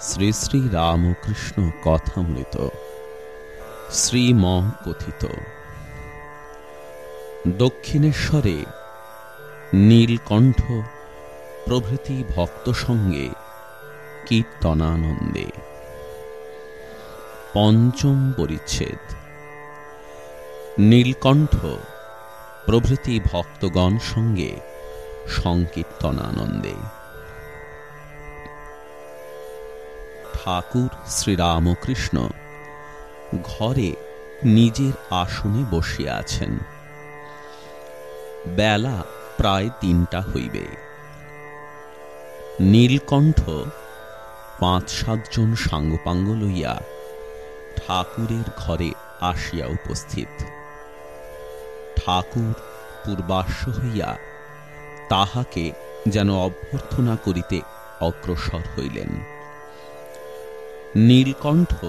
শ্রী শ্রী রামকৃষ্ণ কথামৃত। শ্রীম কথিত দক্ষিণেশ্বরে নীলকণ্ঠ প্রভৃতি ভক্ত সঙ্গে কীর্তনানন্দে। পঞ্চম পরিচ্ছেদ। নীলকণ্ঠ প্রভৃতি ভক্তগণ সঙ্গে সংকীর্তনানন্দে। ঠাকুর শ্রীরামকৃষ্ণ। ঘরে নিজের আসনে বসিয়া আছেন। বেলা প্রায় তিনটা হইবে। নীলকণ্ঠ পাঁচ সাতজন সাঙ্গপাঙ্গ লইয়া ঠাকুরের ঘরে আসিয়া উপস্থিত। ঠাকুর পূর্বাশ্ব হইয়া তাহাকে যেন অভ্যর্থনা করিতে অগ্রসর হইলেন। নীলকণ্ঠ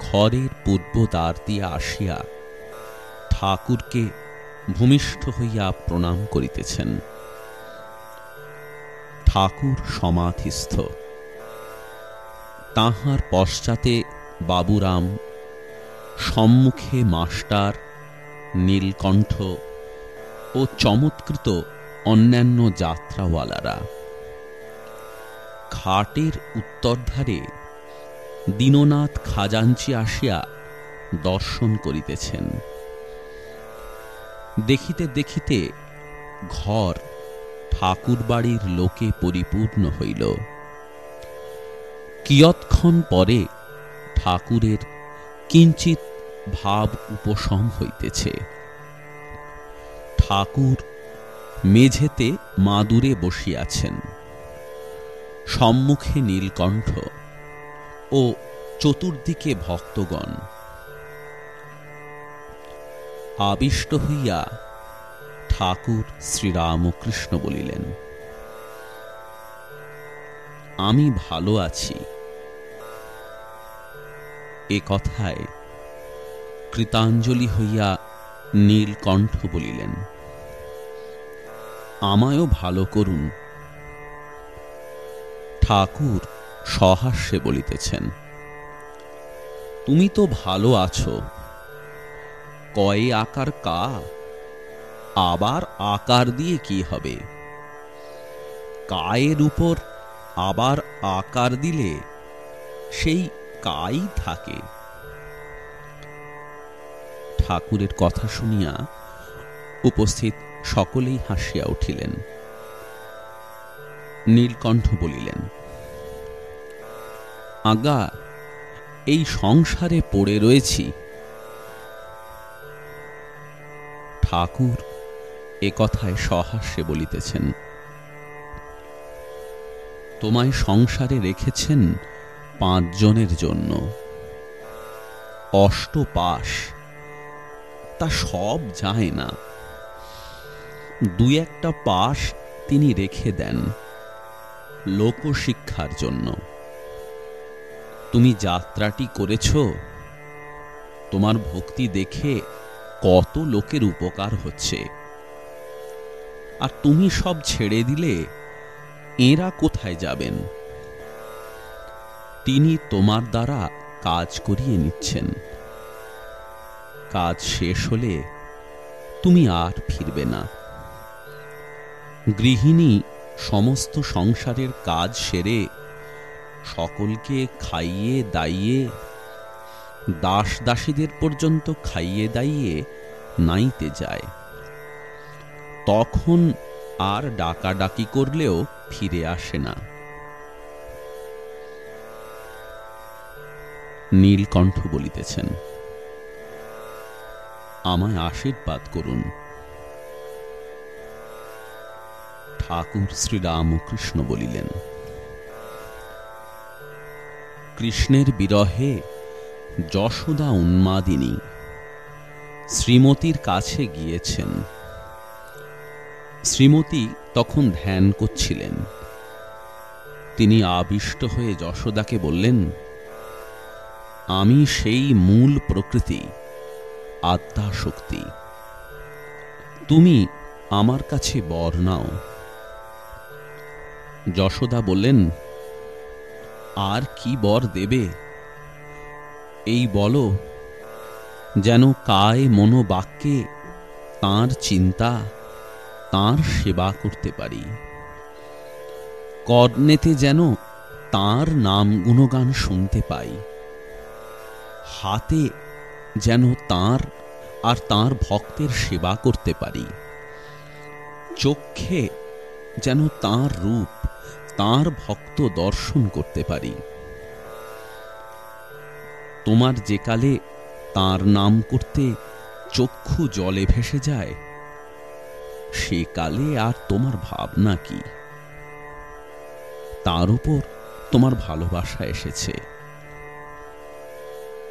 ঘরের পূর্ব দ্বার দিয়া আসিয়া ঠাকুরকে ভূমিষ্ঠ হইয়া প্রণাম করিতেছেন। ঠাকুর সমাধিস্থ। তাহার পশ্চাতে বাবুরাম সম্মুখে মাস্টার, নীলকণ্ঠ ও চমৎকৃত অন্যান্য যাত্রাওয়ালারা। খাটের উত্তরধারে দীননাথ খাজাঞ্চি আসিয়া দর্শন করিতেছেন। দেখিতে দেখিতে ঘর ঠাকুর বাড়ির লোকে পরিপূর্ণ হইল। কিয়ৎক্ষণ পরে ঠাকুরের কিঞ্চিত ভাব উপশম হইতেছে। ঠাকুর মেঝেতে মাদুরে বসিয়াছেন। সম্মুখে নীলকণ্ঠ ও চতুর্দিকে ভক্তগণ। আবিষ্ট হইয়া ঠাকুর শ্রীরামকৃষ্ণ বলিলেন, আমি ভালো আছি। এ কথায় কৃতাঞ্জলি হইয়া নীলকণ্ঠ বলিলেন, আমায়ও ভালো করুন। ঠাকুর সহাস্যে বলিতেছেন, তুমি তো ভালো আছো। কয়ে আকার কা, আবার আকার দিয়ে কি হবে? কায়ের উপর আবার আকার দিলে সেই কাই থাকে। ঠাকুরের কথা শুনিয়া উপস্থিত সকলেই হাসিয়া উঠিলেন। নীলকণ্ঠ বলিলেন আগা এই সংসারে পড়ে রয়েছি। ঠাকুর এ কথায় সহাস্যে বলিতেছেন, তোমায় সংসারে রেখেছেন পাঁচজনের জন্য। অষ্টপাশ, তা সব যায় না। দুই একটা পাশ তিনি রেখে দেন লোকশিক্ষার জন্য। তুমি যাত্রাটি করেছ? তোমার ভক্তি দেখে কত লোকের উপকার হচ্ছে। আর তুমি সব ছেড়ে দিলে এরা কোথায় যাবেন? তিনি তোমার দ্বারা কাজ করিয়ে নিচ্ছেন। কাজ শেষ হলে তুমি আর ফিরবে না। গৃহিণী সমস্ত সংসারের কাজ সেরে সকলকে খাইয়ে দাইয়ে দাস দাসীদের পর্যন্ত খাইয়ে দাইয়ে নাইতে যায়। তখন আর ডাকাডাকি করলেও ফিরে আসে না। নীলকণ্ঠ বলিতেছেন, আমায় আশীর্বাদ করুন। ঠাকুর শ্রীরামকৃষ্ণ বলিলেন কৃষ্ণের বিরহে যশোদা উন্মাদিনী শ্রীমতীর কাছে গিয়েছেন। শ্রীমতী তখন ধ্যান করছিলেন। তিনি আবিষ্ট হয়ে যশোদাকে বললেন, আমি সেই মূল প্রকৃতি আত্মা শক্তি তুমি আমার কাছে বর নাও। যশোদা বললেন আর কি বর দেবে? এই বলো, যেন কায় মনোবাক্যে তাঁর চিন্তা, তাঁর সেবা করতে পারি। কর্ণেতে যেন তাঁর নাম গুণগান শুনতে পাই। হাতে যেন তাঁর আর তাঁর ভক্তের সেবা করতে পারি। চক্ষে যেন তাঁর রূপ তাঁর ভক্ত দর্শন করতে পারি। তোমার যে কালে তার নাম করতে চক্ষু জলে ভেসে যায়, সে কালে আর তোমার ভাবনা কি? তার উপর তোমার ভালোবাসা এসেছে।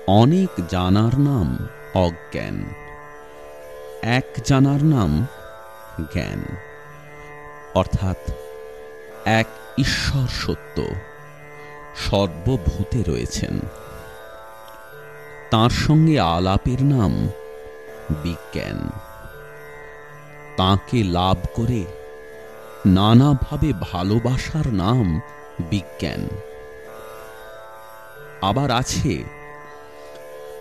অনেক জানার নাম অজ্ঞান, এক জানার নাম জ্ঞান। অর্থাৎ এক ঈশ্বর সত্য, সর্বভূতে রয়েছেন। তার সঙ্গে আলাপের নাম বিজ্ঞান। তাকে লাভ করে নানাভাবে ভালোবাসার নাম বিজ্ঞান। আবার আছে,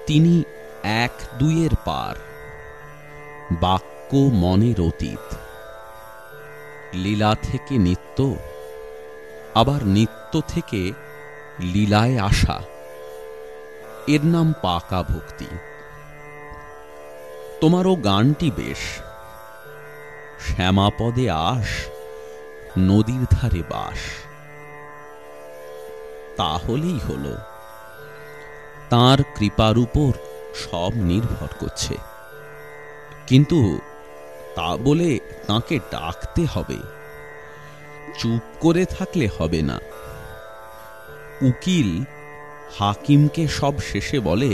তিনি এক দুইয়ের পার, বাক্য মনের অতীত। লীলা থেকে নিত্য আবার নিত্য থেকে লীলায় আসা। এর নাম পাকা ভক্তি। তোমারও গানটি বেশ। শ্যামাপদে আস, নদীর ধারে বাস। তাহলেই হল। তার কৃপার উপর সব নির্ভর করছে। কিন্তু তা বলে তাকে ডাকতে হবে। চুপ করে থাকলে হবে না। উকিল হাকিমকে সব শেষে বলে,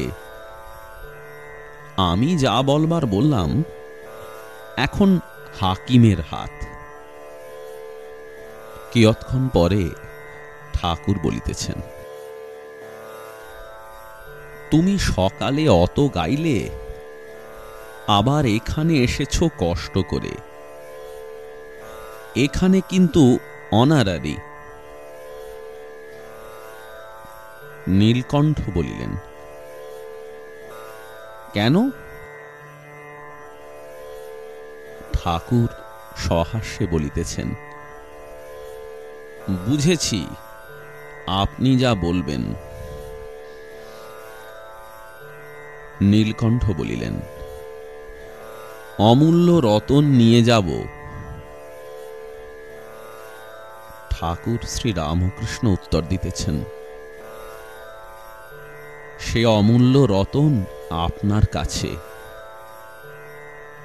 আমি যা বলবার বললাম, এখন হাকিমের হাত। কিয়ৎক্ষণ পরে ঠাকুর বলিতেছেন, তুমি সকালে অত গাইলে, আবার এখানে এসেছ কষ্ট করে। এখানে কিন্তু অনারারি। নীলকণ্ঠ বলিলেন, কেন? ঠাকুর সহাস্যে বলিতেছেন, বুঝেছি, আপনি যা বলবেন। নীলকণ্ঠ বলিলেন, অমূল্য রতন নিয়ে যাব। ঠাকুর শ্রী রামকৃষ্ণ উত্তর দিতেছেন, সে অমূল্য রতন আপনার কাছে।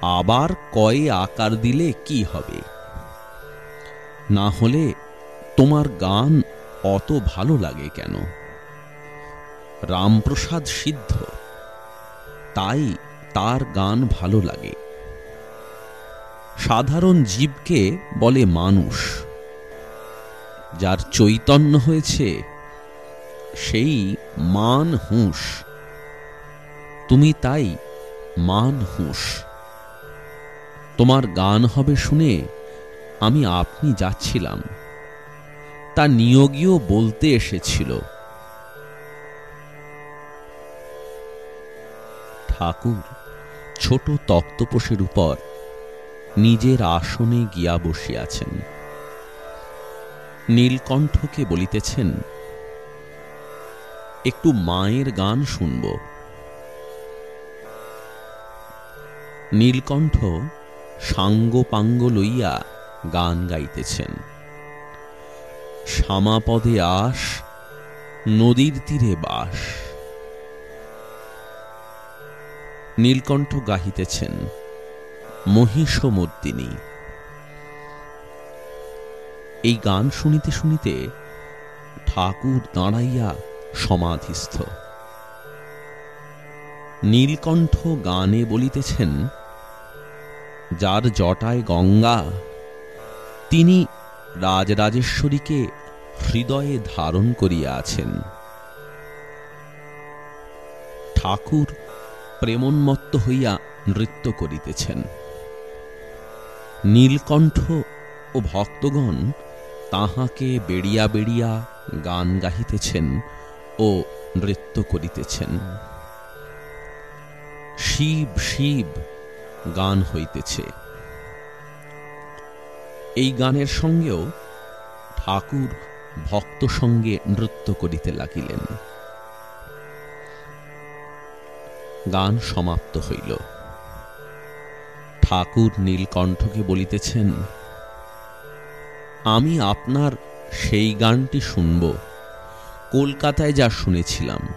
আবার কয়ে আকার দিলে কি হবে? না হলে তোমার গান অত ভালো লাগে কেন? রামপ্রসাদ সিদ্ধ, তাই তার গান ভালো লাগে। সাধারণ জীবকে বলে মানুষ। যার চৈতন্য হয়েছে, সেই মান হুঁশ। তুমি তাই মান হুঁশ। তোমার গান হবে শুনে আমি আপনি যাচ্ছিলাম। তা নিয়োগীও বলতে এসেছিল। ঠাকুর, ছোট তক্তপোষের উপর নিজের আসনে গিয়া বসিয়াছেন। নীলকণ্ঠকে বলিতেছেন, একটু মায়ের গান শুনব। নীলকণ্ঠ সাঙ্গ পাঙ্গ লইয়া গান গাইতেছেন, শ্যামাপদে আস, নদীর তীরে বাস। নীলকণ্ঠ গাহিতেছেন, মহিষমর্দিনী এই গান শুনিতে শুনিতে ঠাকুর দাঁড়াইয়া সমাধিস্থ। নীলকণ্ঠ গানে বলিতেছেন, যার জটায় গঙ্গা, তিনি রাজরাজেশ্বরীকে হৃদয়ে ধারণ করিয়া আছেন। ঠাকুর প্রেমোন্মত্ত হইয়া নৃত্য করিতেছেন। নীলকণ্ঠ ও ভক্তগণ তাহাকে বেড়িয়া বেড়িয়া গান গাহিতেছেন ও নৃত্য করিতেছেন। শিব শিব গান হইতেছে। এই গানের সঙ্গেও ঠাকুর ভক্ত সঙ্গে নৃত্য করিতে লাগিলেন। গান সমাপ্ত হইল। ঠাকুর নীলকণ্ঠকে বলিতেছেন আমি আপনার সেই গানটি শুনব। কলকাতায় যা শুনেছিলাম।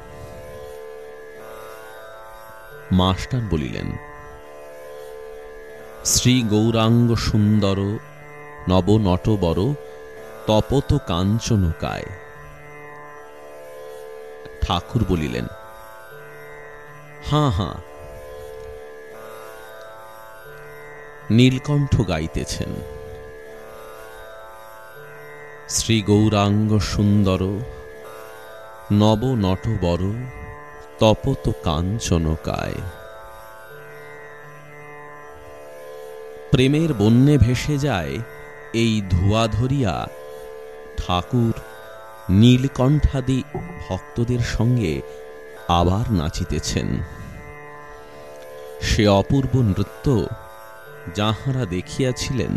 মাস্টার বলিলেন, শ্রী গৌরাঙ্গ সুন্দর, নব নটবর তপত কাঞ্চনকায় ঠাকুর বলিলেন, হাঁ হাঁ। নীলকণ্ঠ গাইতেছেন। শ্রী গৌরাঙ্গ সুন্দর, নব নটবর তপত কাঞ্চনকায় প্রেমের বন্যে ভেসে যায় এই ধোয়া ধরিয়া ঠাকুর নীলকণ্ঠাদি ভক্তদের সঙ্গে আবার নাচিতেছেন। সে অপূর্ব নৃত্য যাহারা দেখিয়াছিলেন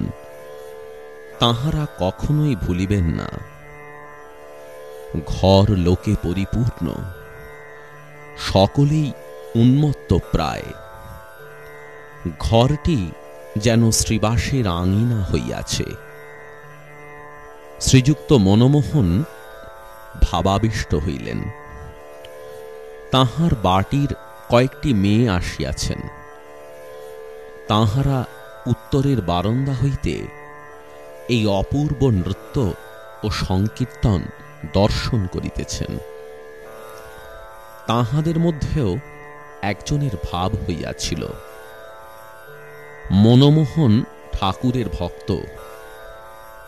তাহারা কখনোই ভুলিবেন না। ঘর লোকে পরিপূর্ণ, সকলেই উন্মত্ত প্রায়। ঘরটি যেন শ্রীবাসের আঙিনা হইয়াছে। শ্রীযুক্ত মনমোহন ভাবাবিষ্ট হইলেন। তাহার বাটির কয়েকটি মেয়ে আসিয়াছেন। তাহারা উত্তরের বারন্দা হইতে এই অপূর্ব নৃত্য ও সংকীর্তন দর্শন করিতেছেন। তাহাদের মধ্যেও একজনের ভাব হইয়াছিল। মনমোহন ঠাকুরের ভক্ত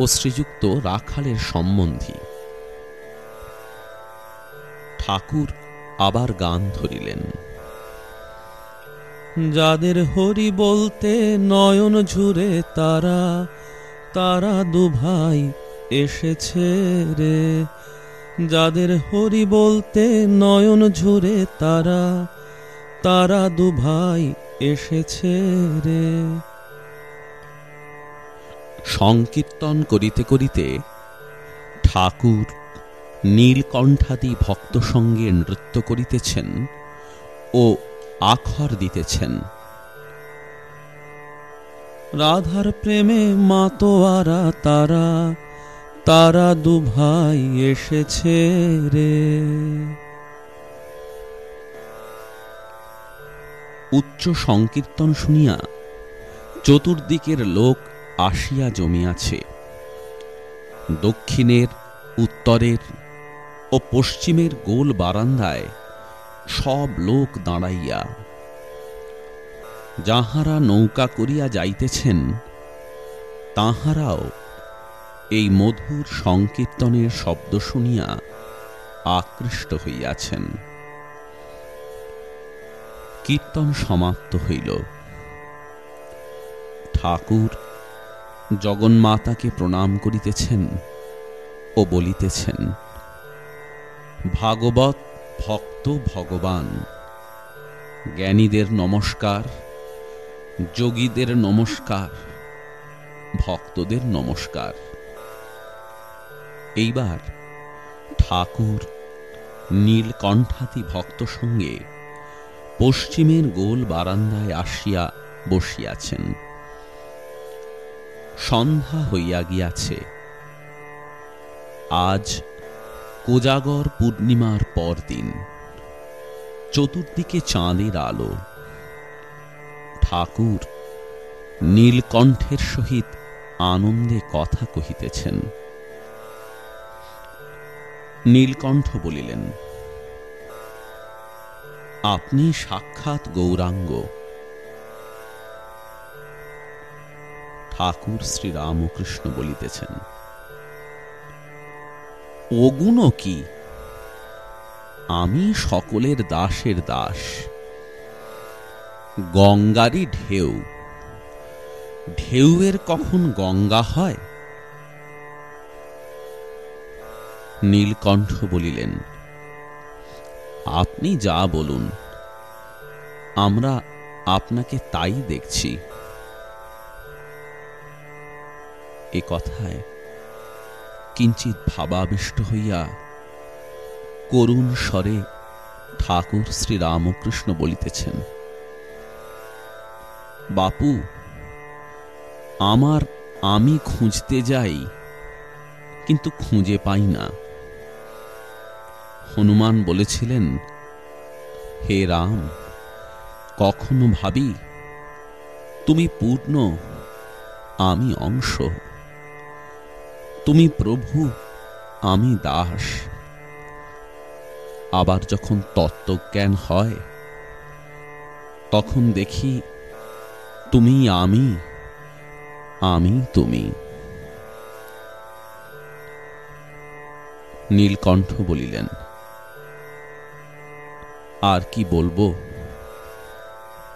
ও শ্রীযুক্ত রাখালের সম্বন্ধী। ঠাকুর আবার গান ধরিলেন। যাদের হরি বলতে নয়ন ঝুরে তারা তারা দুভাই এসেছে রে। যাদের হরি বলতে নয়ন ঝুরে তারা তারা দুভাই এসেছে রে। সংকীর্তন করিতে করিতে ঠাকুর নীলকণ্ঠাদি ভক্ত সঙ্গে নৃত্য করিতেছেন ও আখর দিতেছেন। রাধার প্রেমে মাতোয়ারা তারা তারা দুভাই এসেছে রে। উচ্চ সংকীর্তন শুনিয়া চতুর্দিকের লোক আসিয়া জমিয়াছে। দক্ষিণের, উত্তরের ও পশ্চিমের গোল বারান্দায় সব লোক দাঁড়াইয়া যাহারা নৌকা করিয়া যাইতেছেন, তাহারাও এই মধুর সংকীর্তনের শব্দ শুনিয়া আকৃষ্ট হইয়াছেন। কীর্তন সমাপ্ত হইল। ঠাকুর জগন্মাতাকে প্রণাম করিতেছেন ও বলিতেছেন, ভাগবত ভক্ত ভগবান, জ্ঞানীদের নমস্কার যোগীদের নমস্কার, ভক্তদের নমস্কার। এইবার ঠাকুর নীলকণ্ঠাতি ভক্ত সঙ্গে পশ্চিমের গোল বারান্দায় আসিয়া বসিয়াছেন। সন্ধ্যা হইয়া গিয়াছে। আজ কোজাগর পূর্ণিমার পরদিন, চতুর্দিকে চাঁদের আলো। ঠাকুর। নীলকণ্ঠের সহিত আনন্দে কথা কহিতেছেন। নীলকণ্ঠ বলিলেন, আপনি সাক্ষাৎ গৌরাঙ্গ। ঠাকুর শ্রী রামকৃষ্ণ বলিতেছেন, অগুণ কি? আমি সকলের দাসের দাস। গঙ্গারই ঢেউ। ঢেউয়ের কখন গঙ্গা হয়? নীলকণ্ঠ বলিলেন, আপনি যা বলুন, আমরা আপনাকে তাই দেখছি। এ কথায় কিঞ্চিত ভাবাবিষ্ট হইয়া করুণ স্বরে ঠাকুর শ্রীরামকৃষ্ণ বলিতেছেন বাপু, আমার আমি খুঁজতে যাই, কিন্তু খুঁজে পাই না। হনুমান বলেছিলেন, হে রাম, কখনো ভাবি, তুমি পূর্ণ, আমি অংশ। তুমি প্রভু, আমি দাস। আবার যখন তত্ত্বজ্ঞান হয়, তখন দেখি তুমি আমি আমি তুমি। নীলকণ্ঠ বলিলেন, আর কি বলব?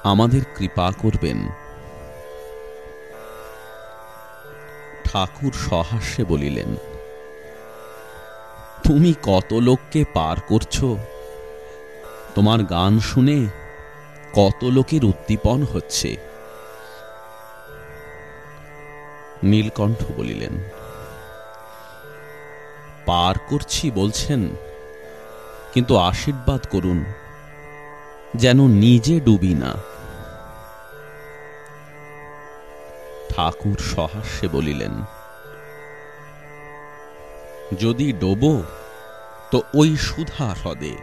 আমাদের কৃপা করবেন। ঠাকুর সহাস্যে বলিলেন, তুমি কত লোককে পার করছ? তোমার গান শুনে কত লোকের উদ্দীপন হচ্ছে? নীলকণ্ঠ বলিলেন, পার করছি বলছেন, কিন্তু আশীর্বাদ করুন, যেন নিজে ডুবি না। ঠাকুর সহাস্যে বলিলেন, যদি ডোবো, তো ওই সুধা হ্রদে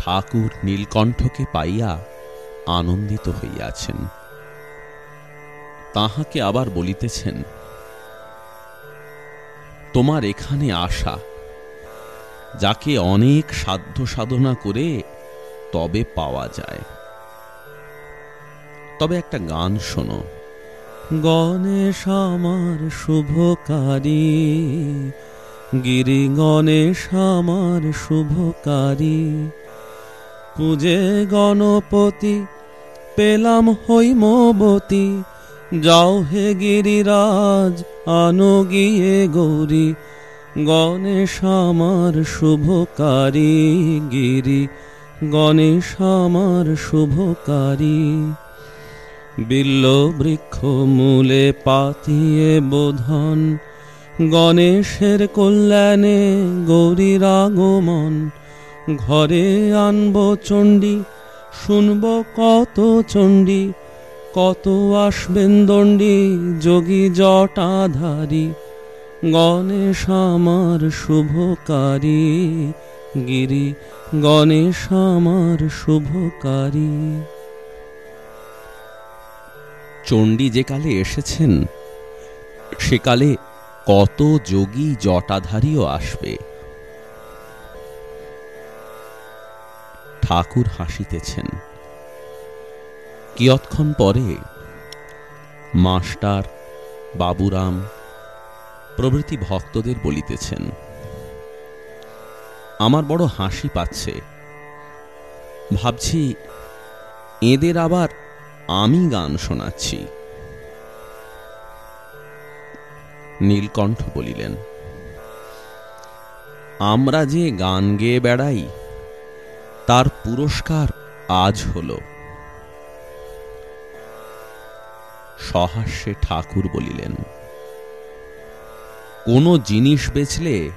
ঠাকুর নীলকণ্ঠকে পাইয়া আনন্দিত হইয়াছেন। তাহাকে আবার বলিতেছেন, তোমার এখানে আসা, যাকে অনেক সাধ্য সাধনা করে তবে পাওয়া যায়। তবে একটা গান শোনো, গণেশ আমার শুভকারী গিরি গণেশ আমার শুভকারী, পূজে গণপতি, পেলাম হৈমবতী যাও হে গিরিরাজ, আনো গিয়ে গৌরী। গণেশ আমার শুভকারী গিরি। গণেশ আমার শুভকারী। বিল্ল বৃক্ষ মূলে পাতিয়ে বোধন। গণেশের কল্যাণে গৌরীর আগমন। ঘরে আনব চণ্ডী, শুনব কত চণ্ডী। কত আসবেন দণ্ডী, যোগী জটাধারী গণেশ আমার শুভকারী, গিরি, গণেশ আমার শুভকারী। চণ্ডী যে কালে এসেছেন সেকালে কত যোগী জটাধারীও আসবে। ঠাকুর হাসিতেছেন। কিয়ৎক্ষণ পরে মাস্টার বাবুরাম প্রভৃতি ভক্তদের বলিতেছেন, আমার বড় হাসি পাচ্ছে। ভাবছি এদের আবার আমি গান শোনাচ্ছি। নীলকণ্ঠ বলিলেন, আমরা যে গান গেয়ে বেড়াই, তার পুরস্কার আজ হল। সহাস্যে ঠাকুর বলিলেন, কোনো জিনিস বেচলে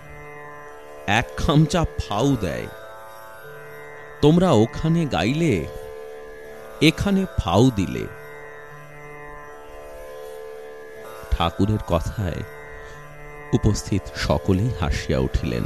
এক খামচা ফাউ দেয়। তোমরা ওখানে গাইলে, এখানে ফাউ দিলে। ঠাকুরের কথায় উপস্থিত সকলেই হাসিয়া উঠিলেন।